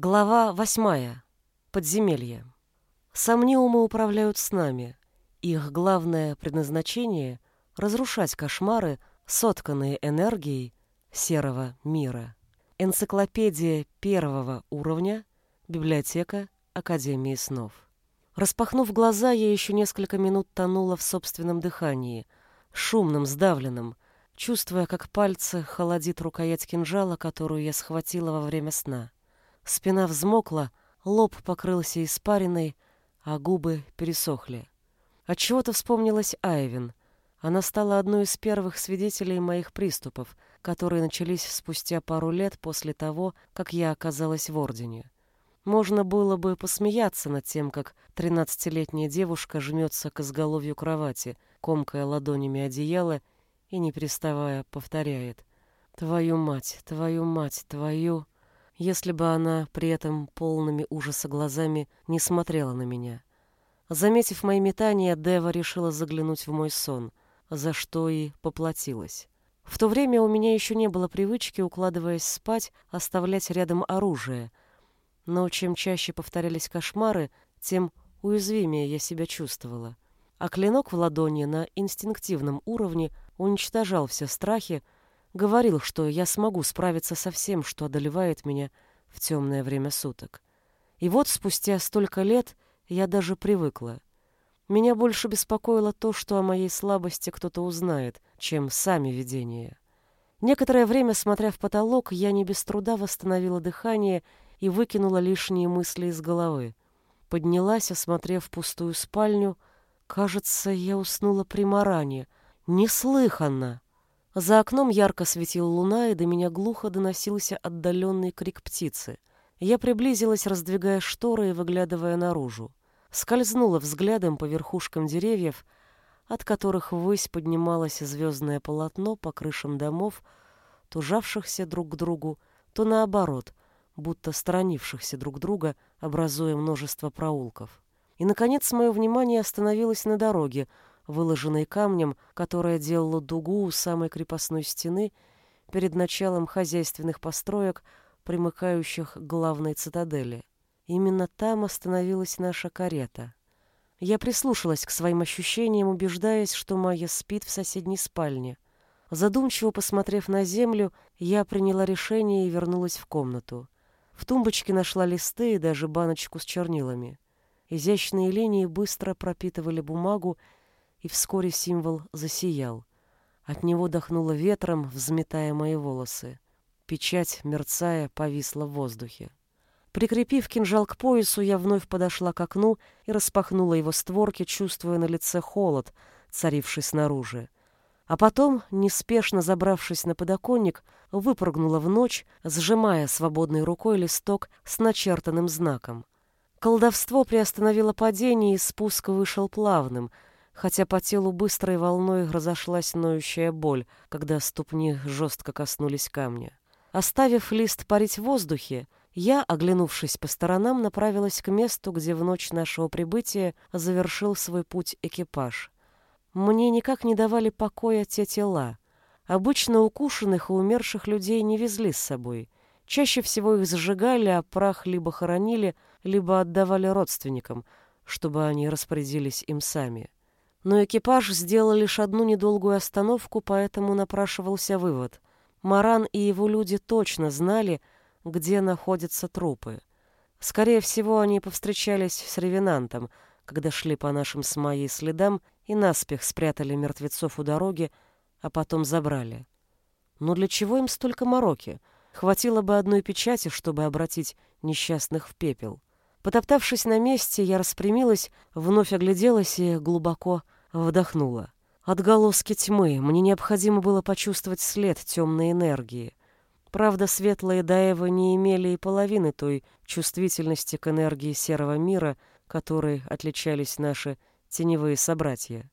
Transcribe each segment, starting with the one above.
Глава восьмая. Подземелье. Сомниумы управляют с нами. Их главное предназначение — разрушать кошмары, сотканные энергией серого мира. Энциклопедия первого уровня, библиотека Академии снов. Распахнув глаза, я еще несколько минут тонула в собственном дыхании, шумным, сдавленным, чувствуя, как пальцы холодит рукоять кинжала, которую я схватила во время сна. Спина взмокла, лоб покрылся испариной, а губы пересохли. Отчего-то вспомнилась Айвин. Она стала одной из первых свидетелей моих приступов, которые начались спустя пару лет после того, как я оказалась в Ордене. Можно было бы посмеяться над тем, как тринадцатилетняя девушка жмется к изголовью кровати, комкая ладонями одеяло и, не переставая, повторяет «Твою мать, твою мать, твою...» если бы она при этом полными ужаса глазами не смотрела на меня. Заметив мои метания, Дева решила заглянуть в мой сон, за что и поплатилась. В то время у меня еще не было привычки, укладываясь спать, оставлять рядом оружие. Но чем чаще повторялись кошмары, тем уязвимее я себя чувствовала. А клинок в ладони на инстинктивном уровне уничтожал все страхи, Говорил, что я смогу справиться со всем, что одолевает меня в темное время суток. И вот спустя столько лет я даже привыкла. Меня больше беспокоило то, что о моей слабости кто-то узнает, чем сами видения. Некоторое время, смотря в потолок, я не без труда восстановила дыхание и выкинула лишние мысли из головы. Поднялась, осмотрев пустую спальню. Кажется, я уснула при маране. Неслыханно! За окном ярко светила луна, и до меня глухо доносился отдаленный крик птицы. Я приблизилась, раздвигая шторы и выглядывая наружу. Скользнула взглядом по верхушкам деревьев, от которых ввысь поднималось звездное полотно по крышам домов, то жавшихся друг к другу, то наоборот, будто сторонившихся друг друга, образуя множество проулков. И, наконец, мое внимание остановилось на дороге, выложенной камнем, которая делала дугу у самой крепостной стены перед началом хозяйственных построек, примыкающих к главной цитадели. Именно там остановилась наша карета. Я прислушалась к своим ощущениям, убеждаясь, что Майя спит в соседней спальне. Задумчиво посмотрев на землю, я приняла решение и вернулась в комнату. В тумбочке нашла листы и даже баночку с чернилами. Изящные линии быстро пропитывали бумагу и вскоре символ засиял. От него дохнуло ветром, взметая мои волосы. Печать, мерцая, повисла в воздухе. Прикрепив кинжал к поясу, я вновь подошла к окну и распахнула его створки, чувствуя на лице холод, царивший снаружи. А потом, неспешно забравшись на подоконник, выпрыгнула в ночь, сжимая свободной рукой листок с начертанным знаком. Колдовство приостановило падение, и спуск вышел плавным — хотя по телу быстрой волной разошлась ноющая боль, когда ступни жестко коснулись камня. Оставив лист парить в воздухе, я, оглянувшись по сторонам, направилась к месту, где в ночь нашего прибытия завершил свой путь экипаж. Мне никак не давали покоя те тела. Обычно укушенных и умерших людей не везли с собой. Чаще всего их зажигали, а прах либо хоронили, либо отдавали родственникам, чтобы они распорядились им сами. Но экипаж сделал лишь одну недолгую остановку, поэтому напрашивался вывод. Маран и его люди точно знали, где находятся трупы. Скорее всего, они повстречались с ревенантом, когда шли по нашим с Майей следам и наспех спрятали мертвецов у дороги, а потом забрали. Но для чего им столько мороки? Хватило бы одной печати, чтобы обратить несчастных в пепел. Потоптавшись на месте, я распрямилась, вновь огляделась и глубоко вдохнула. Отголоски тьмы. Мне необходимо было почувствовать след темной энергии. Правда, светлые Даевы не имели и половины той чувствительности к энергии серого мира, которой отличались наши теневые собратья.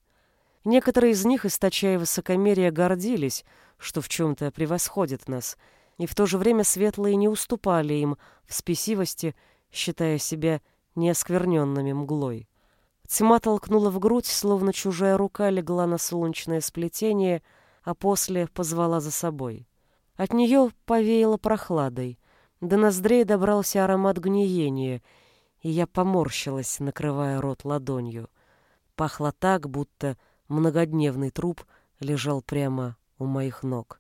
Некоторые из них, источая высокомерие, гордились, что в чем-то превосходят нас, и в то же время светлые не уступали им в спесивости считая себя неоскверненными мглой. Тьма толкнула в грудь, словно чужая рука легла на солнечное сплетение, а после позвала за собой. От нее повеяло прохладой. До ноздрей добрался аромат гниения, и я поморщилась, накрывая рот ладонью. Пахло так, будто многодневный труп лежал прямо у моих ног.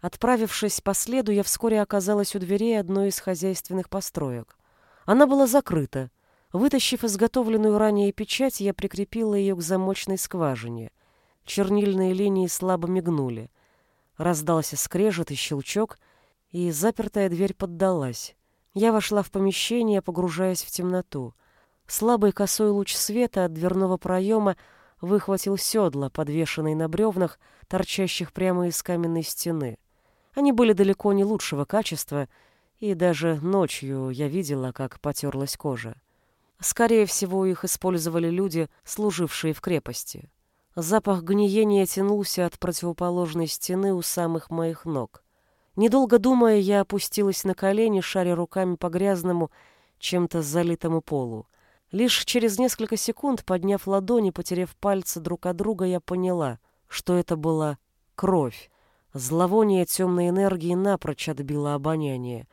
Отправившись по следу, я вскоре оказалась у дверей одной из хозяйственных построек. Она была закрыта. Вытащив изготовленную ранее печать, я прикрепила ее к замочной скважине. Чернильные линии слабо мигнули. Раздался скрежет и щелчок, и запертая дверь поддалась. Я вошла в помещение, погружаясь в темноту. Слабый косой луч света от дверного проема выхватил седла, подвешенные на бревнах, торчащих прямо из каменной стены. Они были далеко не лучшего качества, и даже ночью я видела, как потерлась кожа. Скорее всего, их использовали люди, служившие в крепости. Запах гниения тянулся от противоположной стены у самых моих ног. Недолго думая, я опустилась на колени, шаря руками по грязному, чем-то залитому полу. Лишь через несколько секунд, подняв ладони, потеряв пальцы друг от друга, я поняла, что это была кровь. Зловоние темной энергии напрочь отбило обоняние.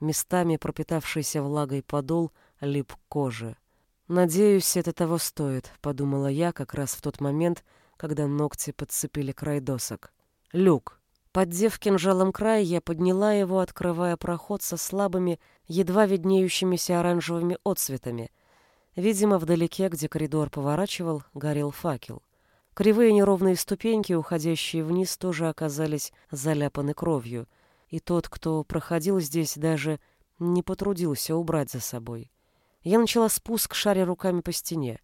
Местами пропитавшийся влагой подол лип к коже. «Надеюсь, это того стоит», — подумала я как раз в тот момент, когда ногти подцепили край досок. «Люк». Поддев кинжалом край, я подняла его, открывая проход со слабыми, едва виднеющимися оранжевыми отсветами. Видимо, вдалеке, где коридор поворачивал, горел факел. Кривые неровные ступеньки, уходящие вниз, тоже оказались заляпаны кровью, и тот, кто проходил здесь, даже не потрудился убрать за собой. Я начала спуск, шаря руками по стене,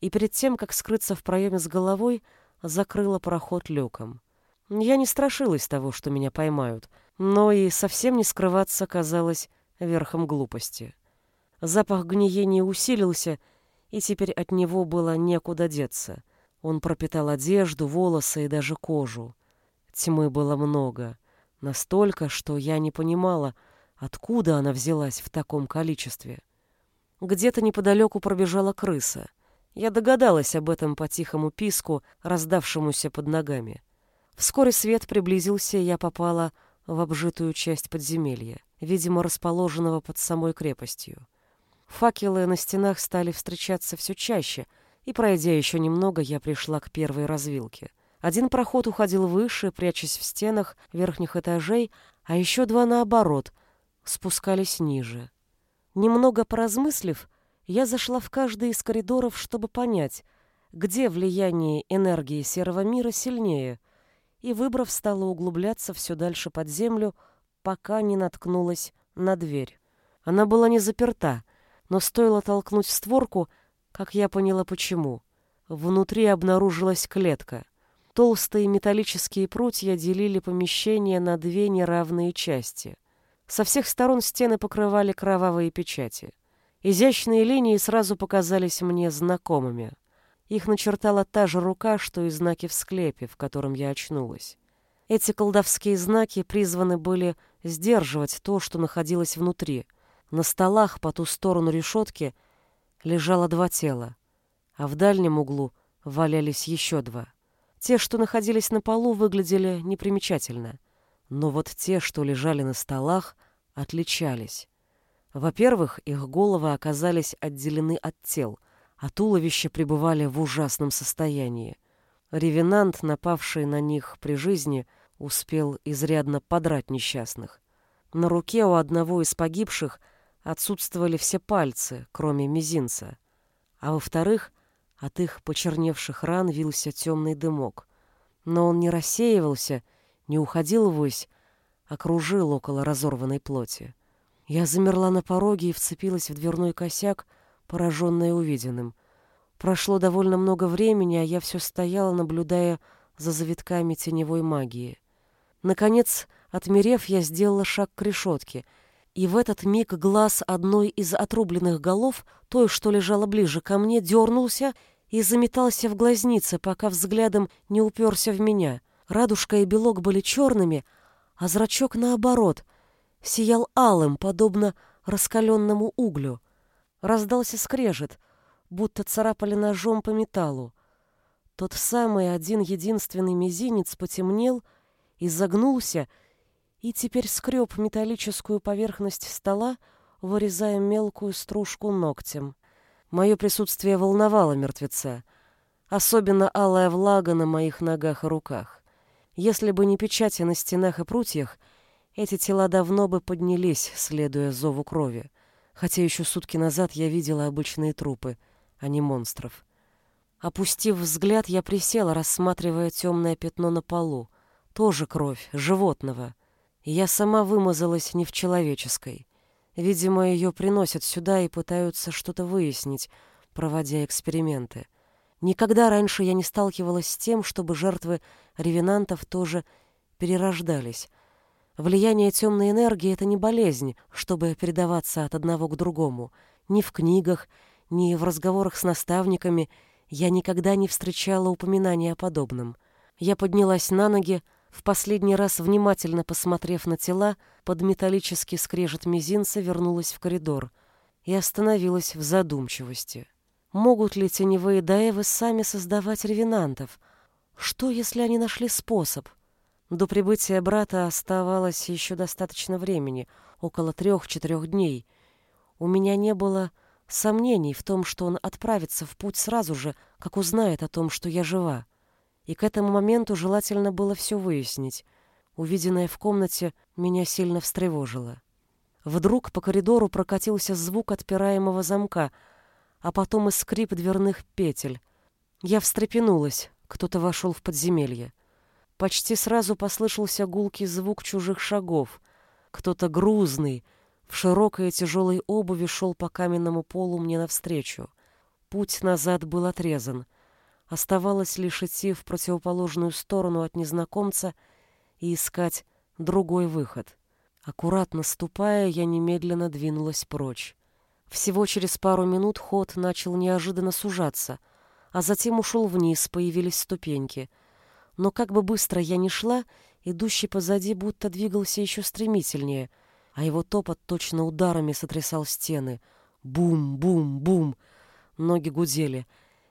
и перед тем, как скрыться в проеме с головой, закрыла проход люком. Я не страшилась того, что меня поймают, но и совсем не скрываться казалось верхом глупости. Запах гниения усилился, и теперь от него было некуда деться. Он пропитал одежду, волосы и даже кожу. Тьмы было много, настолько, что я не понимала, откуда она взялась в таком количестве. Где-то неподалеку пробежала крыса. Я догадалась об этом по тихому писку, раздавшемуся под ногами. Вскоре свет приблизился, и я попала в обжитую часть подземелья, видимо, расположенного под самой крепостью. Факелы на стенах стали встречаться все чаще, и, пройдя еще немного, я пришла к первой развилке. Один проход уходил выше, прячась в стенах верхних этажей, а еще два, наоборот, спускались ниже. Немного поразмыслив, я зашла в каждый из коридоров, чтобы понять, где влияние энергии серого мира сильнее, и, выбрав, стала углубляться все дальше под землю, пока не наткнулась на дверь. Она была не заперта, но стоило толкнуть створку, как я поняла почему. Внутри обнаружилась клетка. Толстые металлические прутья делили помещение на две неравные части. Со всех сторон стены покрывали кровавые печати. Изящные линии сразу показались мне знакомыми. Их начертала та же рука, что и знаки в склепе, в котором я очнулась. Эти колдовские знаки призваны были сдерживать то, что находилось внутри. На столах по ту сторону решетки лежало два тела, а в дальнем углу валялись еще два. Те, что находились на полу, выглядели непримечательно. Но вот те, что лежали на столах, отличались. Во-первых, их головы оказались отделены от тел, а туловища пребывали в ужасном состоянии. Ревенант, напавший на них при жизни, успел изрядно подрать несчастных. На руке у одного из погибших отсутствовали все пальцы, кроме мизинца. А во-вторых, от их почерневших ран вился темный дымок. Но он не рассеивался, не уходил ввысь, а кружил около разорванной плоти. Я замерла на пороге и вцепилась в дверной косяк, пораженная увиденным. Прошло довольно много времени, а я все стояла, наблюдая за завитками теневой магии. Наконец, отмерев, я сделала шаг к решетке, и в этот миг глаз одной из отрубленных голов, той, что лежала ближе ко мне, дернулся и заметался в глазнице, пока взглядом не уперся в меня. Радужка и белок были черными, а зрачок, наоборот, сиял алым, подобно раскаленному углю. Раздался скрежет, будто царапали ножом по металлу. Тот самый один единственный мизинец потемнел, изогнулся и теперь скреб металлическую поверхность стола, вырезая мелкую стружку ногтем. Мое присутствие волновало мертвеца, особенно алая влага на моих ногах и руках. Если бы не печати на стенах и прутьях, эти тела давно бы поднялись, следуя зову крови, хотя еще сутки назад я видела обычные трупы, а не монстров. Опустив взгляд, я присела, рассматривая темное пятно на полу. Тоже кровь, животного. Я сама вымазалась не в человеческой. Видимо, ее приносят сюда и пытаются что-то выяснить, проводя эксперименты. Никогда раньше я не сталкивалась с тем, чтобы жертвы ревенантов тоже перерождались. Влияние темной энергии — это не болезнь, чтобы передаваться от одного к другому. Ни в книгах, ни в разговорах с наставниками — я никогда не встречала упоминания о подобном. Я поднялась на ноги, в последний раз внимательно посмотрев на тела, под металлический скрежет мизинца вернулась в коридор и остановилась в задумчивости. Могут ли теневые даевы сами создавать ревенантов? Что, если они нашли способ? До прибытия брата оставалось еще достаточно времени, около трех-четырех дней. У меня не было сомнений в том, что он отправится в путь сразу же, как узнает о том, что я жива. И к этому моменту желательно было все выяснить. Увиденное в комнате меня сильно встревожило. Вдруг по коридору прокатился звук отпираемого замка, а потом и скрип дверных петель. Я встрепенулась, кто-то вошел в подземелье. Почти сразу послышался гулкий звук чужих шагов. Кто-то грузный, в широкой тяжелой обуви шел по каменному полу мне навстречу. Путь назад был отрезан. Оставалось лишь идти в противоположную сторону от незнакомца и искать другой выход. Аккуратно ступая, я немедленно двинулась прочь. Всего через пару минут ход начал неожиданно сужаться, а затем ушел вниз, появились ступеньки. Но как бы быстро я ни шла, идущий позади будто двигался еще стремительнее — а его топот точно ударами сотрясал стены. Бум-бум-бум! Ноги гудели.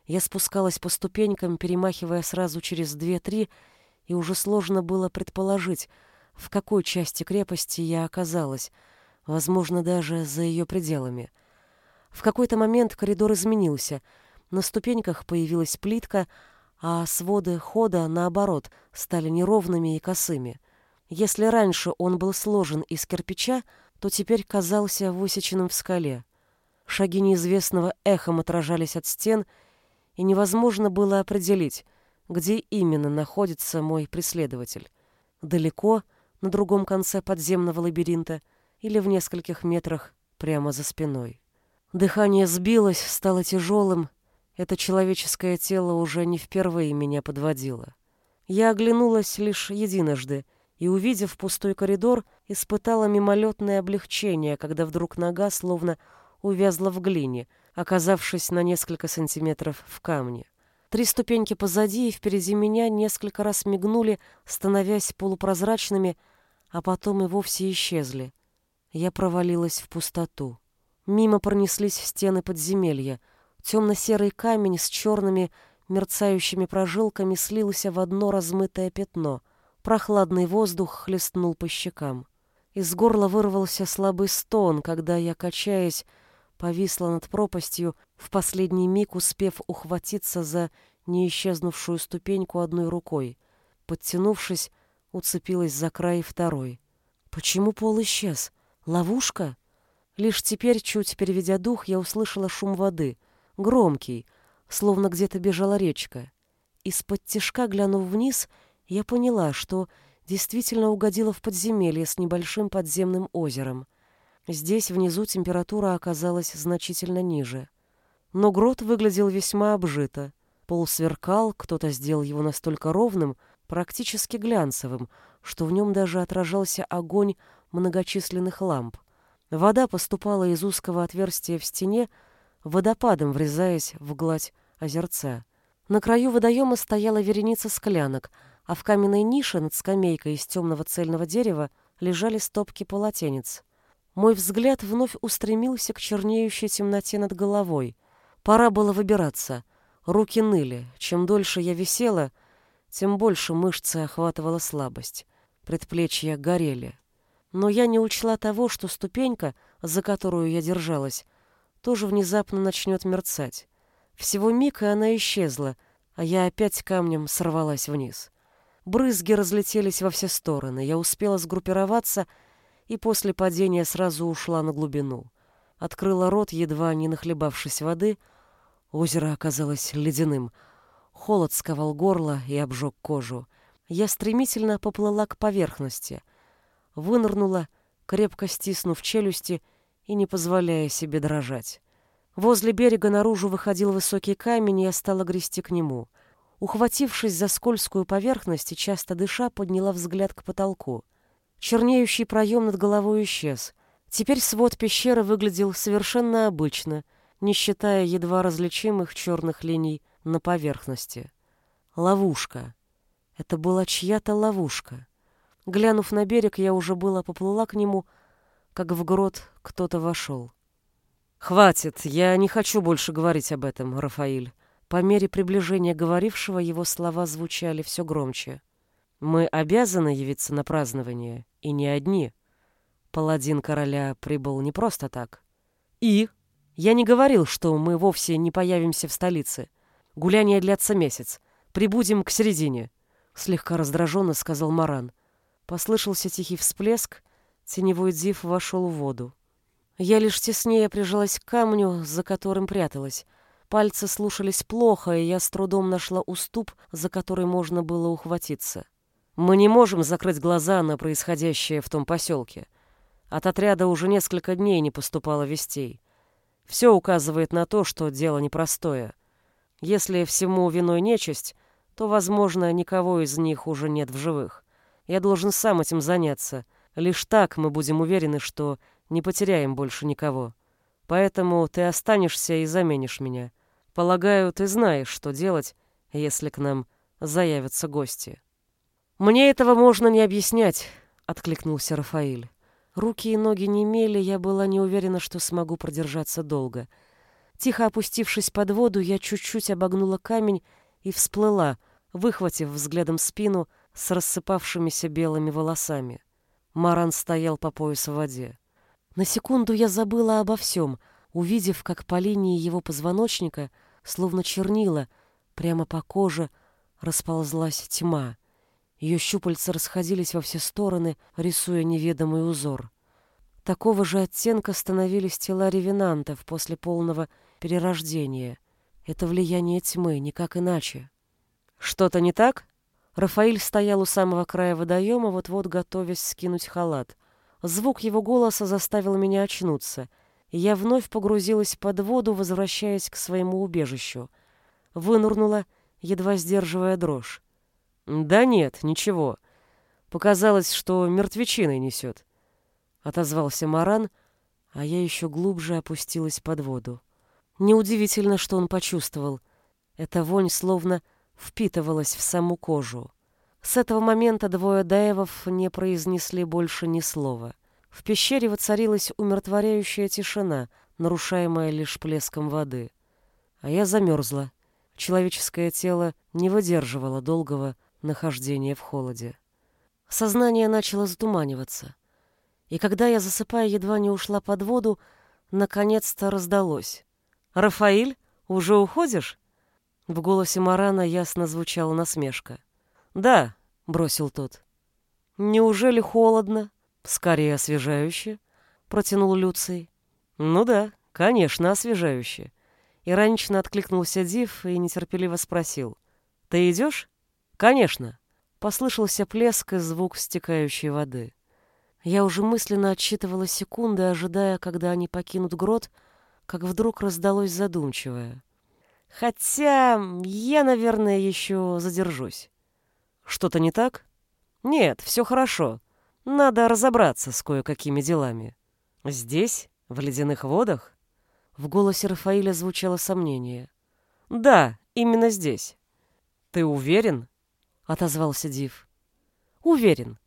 Я спускалась по ступенькам, перемахивая сразу через две-три, и уже сложно было предположить, в какой части крепости я оказалась, возможно, даже за ее пределами. В какой-то момент коридор изменился. На ступеньках появилась плитка, а своды хода, наоборот, стали неровными и косыми. Если раньше он был сложен из кирпича, то теперь казался высеченным в скале. Шаги неизвестного эхом отражались от стен, и невозможно было определить, где именно находится мой преследователь. Далеко, на другом конце подземного лабиринта, или в нескольких метрах прямо за спиной. Дыхание сбилось, стало тяжелым. Это человеческое тело уже не впервые меня подводило. Я оглянулась лишь единожды — и, увидев пустой коридор, испытала мимолетное облегчение, когда вдруг нога словно увязла в глине, оказавшись на несколько сантиметров в камне. Три ступеньки позади и впереди меня несколько раз мигнули, становясь полупрозрачными, а потом и вовсе исчезли. Я провалилась в пустоту. Мимо пронеслись стены подземелья. Темно-серый камень с черными мерцающими прожилками слился в одно размытое пятно — Прохладный воздух хлестнул по щекам. Из горла вырвался слабый стон, когда я, качаясь, повисла над пропастью, в последний миг успев ухватиться за неисчезнувшую ступеньку одной рукой. Подтянувшись, уцепилась за край второй. Почему пол исчез? Ловушка? Лишь теперь, чуть переведя дух, я услышала шум воды. Громкий, словно где-то бежала речка. Из-под тишка, глянув вниз, — я поняла, что действительно угодила в подземелье с небольшим подземным озером. Здесь внизу температура оказалась значительно ниже. Но грот выглядел весьма обжито. Пол сверкал, кто-то сделал его настолько ровным, практически глянцевым, что в нем даже отражался огонь многочисленных ламп. Вода поступала из узкого отверстия в стене, водопадом врезаясь в гладь озерца. На краю водоема стояла вереница склянок — а в каменной нише над скамейкой из темного цельного дерева лежали стопки полотенец. Мой взгляд вновь устремился к чернеющей темноте над головой. Пора было выбираться. Руки ныли. Чем дольше я висела, тем больше мышцы охватывала слабость. предплечья горели. Но я не учла того, что ступенька, за которую я держалась, тоже внезапно начнет мерцать. Всего миг, и она исчезла, а я опять камнем сорвалась вниз. Брызги разлетелись во все стороны. Я успела сгруппироваться и после падения сразу ушла на глубину. Открыла рот, едва не нахлебавшись воды. Озеро оказалось ледяным. Холод сковал горло и обжег кожу. Я стремительно поплыла к поверхности. Вынырнула, крепко стиснув челюсти и не позволяя себе дрожать. Возле берега наружу выходил высокий камень, и я стала грести к нему. Ухватившись за скользкую поверхность и часто дыша, подняла взгляд к потолку. Чернеющий проем над головой исчез. Теперь свод пещеры выглядел совершенно обычно, не считая едва различимых черных линий на поверхности. Ловушка. Это была чья-то ловушка. Глянув на берег, я уже было поплыла к нему, как в грот кто-то вошел. «Хватит, я не хочу больше говорить об этом, Рафаиль». По мере приближения говорившего его слова звучали все громче. «Мы обязаны явиться на празднование, и не одни. Паладин короля прибыл не просто так. И? Я не говорил, что мы вовсе не появимся в столице. Гуляние длятся месяц. Прибудем к середине», — слегка раздраженно сказал Маран. Послышался тихий всплеск, теневой див вошел в воду. Я лишь теснее прижалась к камню, за которым пряталась. Пальцы слушались плохо, и я с трудом нашла уступ, за который можно было ухватиться. Мы не можем закрыть глаза на происходящее в том поселке. От отряда уже несколько дней не поступало вестей. Все указывает на то, что дело непростое. Если всему виной нечисть, то, возможно, никого из них уже нет в живых. Я должен сам этим заняться. Лишь так мы будем уверены, что не потеряем больше никого. Поэтому ты останешься и заменишь меня. Полагаю, ты знаешь, что делать, если к нам заявятся гости. Мне этого можно не объяснять, откликнулся Рафаиль. Руки и ноги не имели, я была не уверена, что смогу продержаться долго. Тихо опустившись под воду, я чуть-чуть обогнула камень и всплыла, выхватив взглядом спину с рассыпавшимися белыми волосами. Маран стоял по пояс в воде. На секунду я забыла обо всем, увидев, как по линии его позвоночника, словно чернила, прямо по коже расползлась тьма. Ее щупальца расходились во все стороны, рисуя неведомый узор. Такого же оттенка становились тела ревенантов после полного перерождения. Это влияние тьмы, никак иначе. «Что-то не так?» Рафаиль стоял у самого края водоема, вот-вот готовясь скинуть халат. Звук его голоса заставил меня очнуться, я вновь погрузилась под воду, возвращаясь к своему убежищу. Вынурнула, едва сдерживая дрожь. «Да нет, ничего. Показалось, что мертвечиной несет», — отозвался Маран, а я еще глубже опустилась под воду. Неудивительно, что он почувствовал. Эта вонь словно впитывалась в саму кожу. С этого момента двое даевов не произнесли больше ни слова. В пещере воцарилась умиротворяющая тишина, нарушаемая лишь плеском воды. А я замерзла. Человеческое тело не выдерживало долгого нахождения в холоде. Сознание начало затуманиваться. И когда я, засыпая, едва не ушла под воду, наконец-то раздалось. «Рафаиль, уже уходишь?» В голосе Марана ясно звучала насмешка. «Да», — бросил тот. «Неужели холодно? Скорее освежающе», — протянул Люций. «Ну да, конечно, освежающе». Иронично откликнулся Див и нетерпеливо спросил. «Ты идешь?» «Конечно». Послышался плеск и звук стекающей воды. Я уже мысленно отсчитывала секунды, ожидая, когда они покинут грот, как вдруг раздалось задумчивое. «Хотя я, наверное, еще задержусь». Что-то не так? Нет, все хорошо. Надо разобраться с кое-какими делами. Здесь, в ледяных водах? В голосе Рафаиля звучало сомнение. Да, именно здесь. Ты уверен? Отозвался Див. Уверен.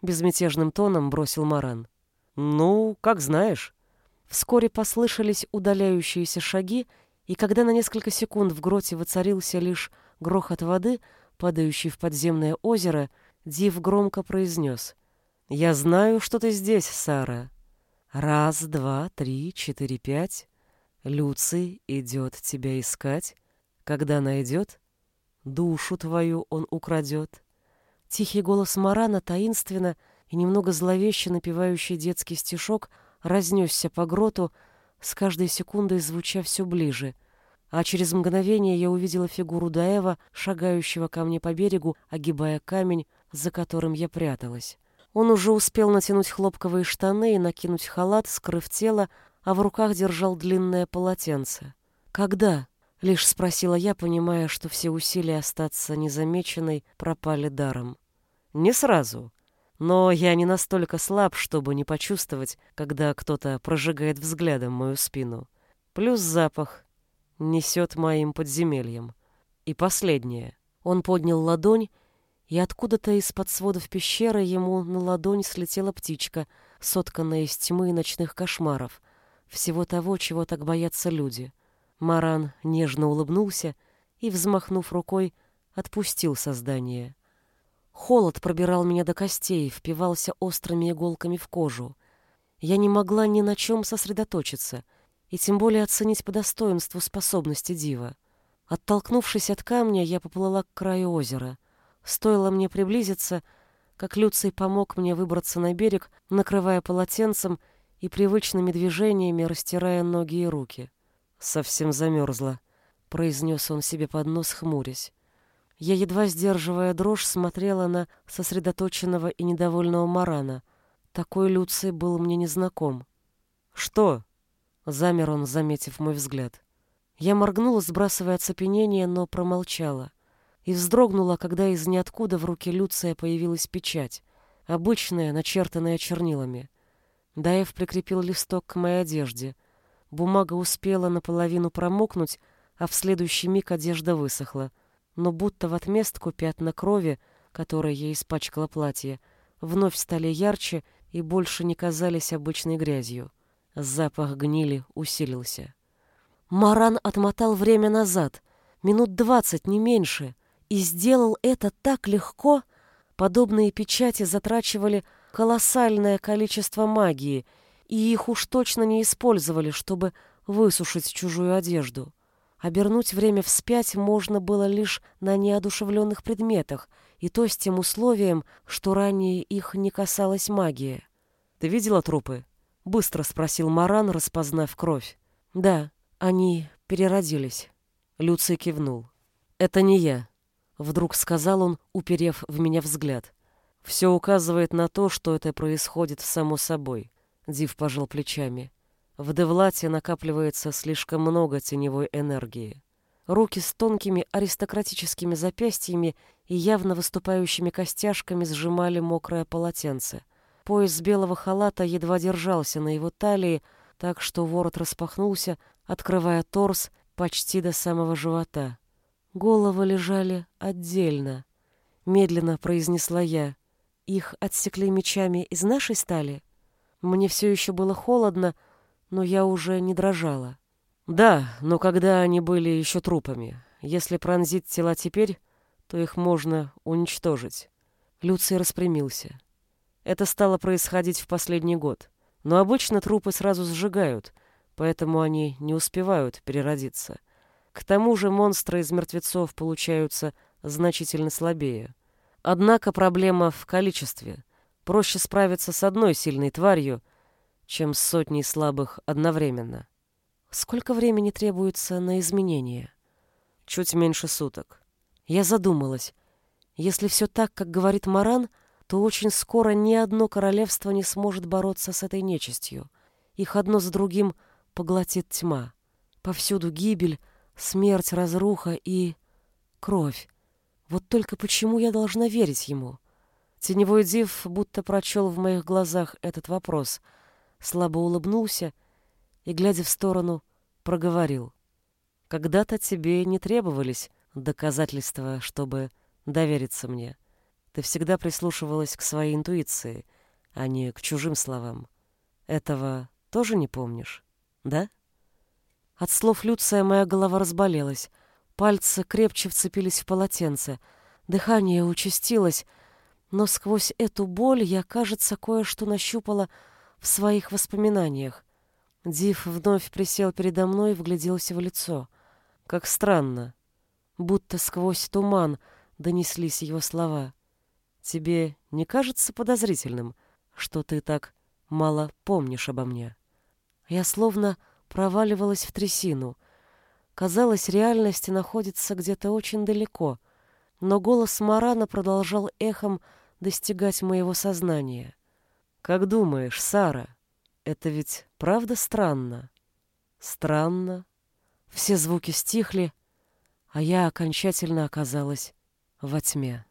Безмятежным тоном бросил Маран. Ну, как знаешь. Вскоре послышались удаляющиеся шаги, и когда на несколько секунд в гроте воцарился лишь грохот воды, падающий в подземное озеро, Див громко произнес. «Я знаю, что ты здесь, Сара. Раз, два, три, четыре, пять. Люций идет тебя искать. Когда найдет, душу твою он украдет». Тихий голос Марана таинственно и немного зловеще напевающий детский стишок разнесся по гроту, с каждой секундой звуча все ближе — а через мгновение я увидела фигуру Даева, шагающего ко мне по берегу, огибая камень, за которым я пряталась. Он уже успел натянуть хлопковые штаны и накинуть халат, скрыв тело, а в руках держал длинное полотенце. «Когда?» — лишь спросила я, понимая, что все усилия остаться незамеченной пропали даром. «Не сразу. Но я не настолько слаб, чтобы не почувствовать, когда кто-то прожигает взглядом мою спину. Плюс запах, несет моим подземельем. И последнее. Он поднял ладонь, и откуда-то из-под сводов пещеры ему на ладонь слетела птичка, сотканная из тьмы и ночных кошмаров, всего того, чего так боятся люди. Маран нежно улыбнулся и, взмахнув рукой, отпустил создание. Холод пробирал меня до костей, впивался острыми иголками в кожу. Я не могла ни на чем сосредоточиться — и тем более оценить по достоинству способности дива. Оттолкнувшись от камня, я поплыла к краю озера. Стоило мне приблизиться, как Люций помог мне выбраться на берег, накрывая полотенцем и привычными движениями растирая ноги и руки. «Совсем замерзла», — произнес он себе под нос, хмурясь. Я, едва сдерживая дрожь, смотрела на сосредоточенного и недовольного Марана. Такой Люций был мне незнаком. «Что?» Замер он, заметив мой взгляд. Я моргнула, сбрасывая оцепенение, но промолчала. И вздрогнула, когда из ниоткуда в руке Люция появилась печать, обычная, начертанная чернилами. Даев прикрепил листок к моей одежде. Бумага успела наполовину промокнуть, а в следующий миг одежда высохла. Но будто в отместку пятна крови, которой я испачкала платье, вновь стали ярче и больше не казались обычной грязью. Запах гнили усилился. Маран отмотал время назад, минут двадцать, не меньше, и сделал это так легко. Подобные печати затрачивали колоссальное количество магии, и их уж точно не использовали, чтобы высушить чужую одежду. Обернуть время вспять можно было лишь на неодушевленных предметах, и то с тем условием, что ранее их не касалась магия. «Ты видела трупы?» — быстро спросил Маран, распознав кровь. «Да, они переродились». Люций кивнул. «Это не я», — вдруг сказал он, уперев в меня взгляд. «Все указывает на то, что это происходит само собой», — Див пожал плечами. «В Девлате накапливается слишком много теневой энергии». Руки с тонкими аристократическими запястьями и явно выступающими костяшками сжимали мокрое полотенце. Пояс белого халата едва держался на его талии, так что ворот распахнулся, открывая торс почти до самого живота. Головы лежали отдельно. Медленно произнесла я. Их отсекли мечами из нашей стали? Мне все еще было холодно, но я уже не дрожала. Да, но когда они были еще трупами. Если пронзить тела теперь, то их можно уничтожить. Люций распрямился. Это стало происходить в последний год. Но обычно трупы сразу сжигают, поэтому они не успевают переродиться. К тому же монстры из мертвецов получаются значительно слабее. Однако проблема в количестве. Проще справиться с одной сильной тварью, чем с сотней слабых одновременно. Сколько времени требуется на изменения? Чуть меньше суток. Я задумалась. Если все так, как говорит Маран, то очень скоро ни одно королевство не сможет бороться с этой нечистью. Их одно за другим поглотит тьма. Повсюду гибель, смерть, разруха и... кровь. Вот только почему я должна верить ему? Теневой див будто прочел в моих глазах этот вопрос, слабо улыбнулся и, глядя в сторону, проговорил. «Когда-то тебе не требовались доказательства, чтобы довериться мне. Ты всегда прислушивалась к своей интуиции, а не к чужим словам. Этого тоже не помнишь, да? От слов Люция моя голова разболелась. Пальцы крепче вцепились в полотенце. Дыхание участилось. Но сквозь эту боль я, кажется, кое-что нащупала в своих воспоминаниях. Див вновь присел передо мной и вгляделся в лицо. Как странно, будто сквозь туман донеслись его слова. «Тебе не кажется подозрительным, что ты так мало помнишь обо мне?» Я словно проваливалась в трясину. Казалось, реальность находится где-то очень далеко, но голос Марана продолжал эхом достигать моего сознания. «Как думаешь, Сара, это ведь правда странно?» «Странно». Все звуки стихли, а я окончательно оказалась во тьме.